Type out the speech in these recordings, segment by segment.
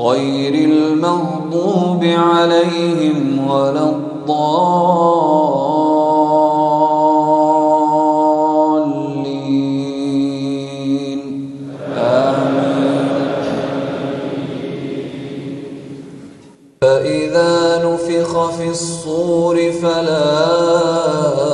غير المغضوب عليهم ولا الضالين. آمين. فإذا نفخ في الصور فلا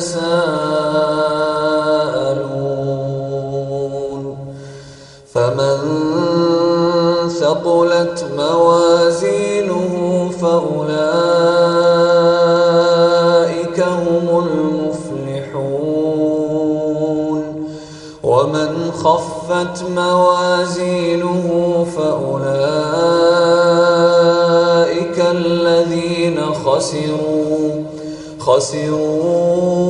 يتساءلون. فمن ثقلت موازينه فأولئك هم المفلحون. ومن خفت موازينه فأولئك الذين خسروا خسروا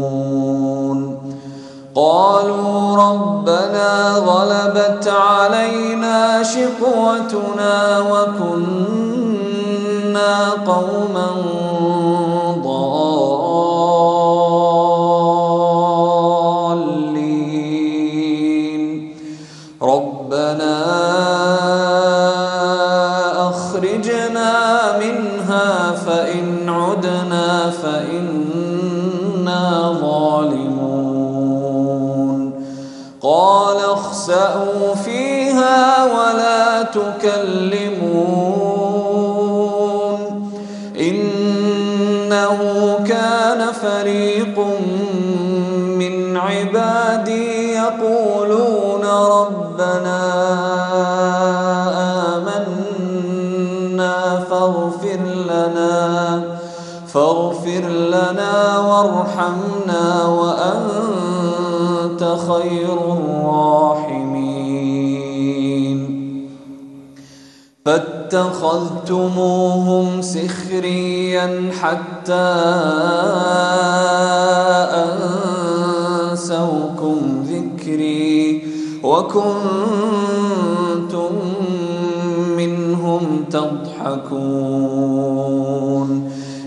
قالوا ربنا غلبت علينا شقوتنا وكنا قوما ضالين. ربنا أخرجنا منها فإن عدنا فإنا ظالمون. قال اخسأوا فيها ولا تكلمون إنه كان فريق من عبادي يقولون ربنا آمنا فاغفر لنا فاغفر لنا وارحمنا وأنت خير الراحمين. فاتخذتموهم سخريا حتى أنسوكم ذكري وكنتم منهم تضحكون.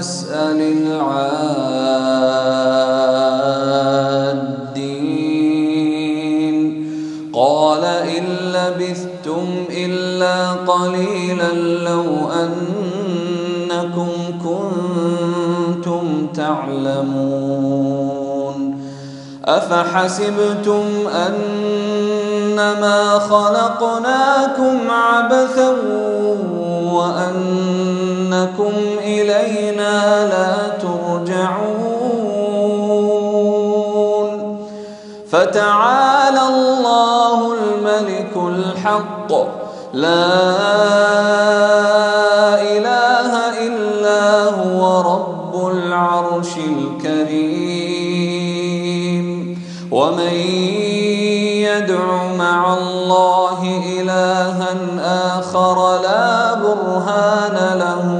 فاسأل العادين. قال إن لبثتم إلا قليلا لو أنكم كنتم تعلمون. أفحسبتم أنما خلقناكم عبثا وأنكم إلينا لا ترجعون. فتعالى الله الملك الحق. لا إله إلا هو رب العرش الكريم. ومن يدع مع الله إلها آخر لا برهان له.